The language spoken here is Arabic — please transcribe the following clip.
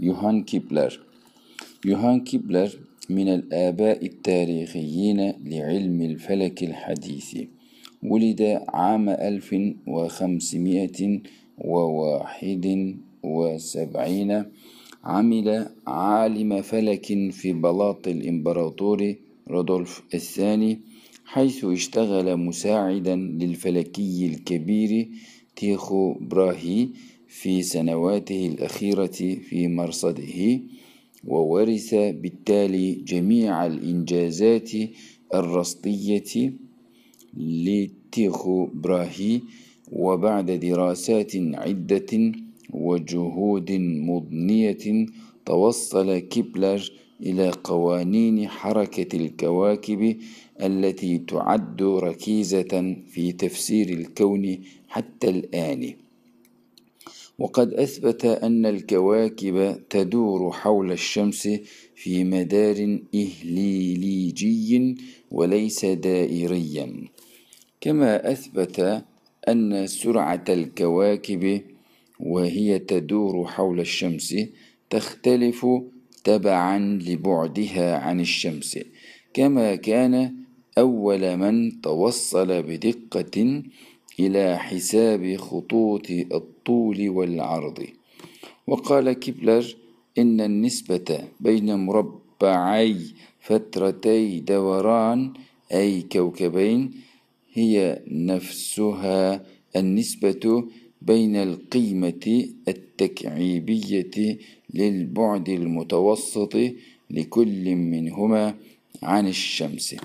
يوهان كيبلر. يوهان كيبلر من الآباء التاريخيين لعلم الفلك الحديث. ولد عام ألف وخمسمائة وواحد وسبعين عمل عالم فلك في بلاط الإمبراطور رودولف الثاني حيث اشتغل مساعدا للفلكي الكبير تيخو براهي في سنواته الأخيرة في مرصده وورث بالتالي جميع الإنجازات الرصدية لتيخو براهي وبعد دراسات عدة وجهود مضنية توصل كيبلر إلى قوانين حركة الكواكب التي تعد ركيزة في تفسير الكون حتى الآن. وقد أثبت أن الكواكب تدور حول الشمس في مدار إهليليجي وليس دائريا. كما أثبت أن سرعة الكواكب وهي تدور حول الشمس تختلف تبعا لبعدها عن الشمس. كما كان أول من توصل بدقة إلى حساب خطوط الطول والعرض. وقال كيبلر إن النسبة بين مربعي فترتي دوران أي كوكبين هي نفسها النسبة بين القيمة التكعيبية للبعد المتوسط لكل منهما عن الشمس.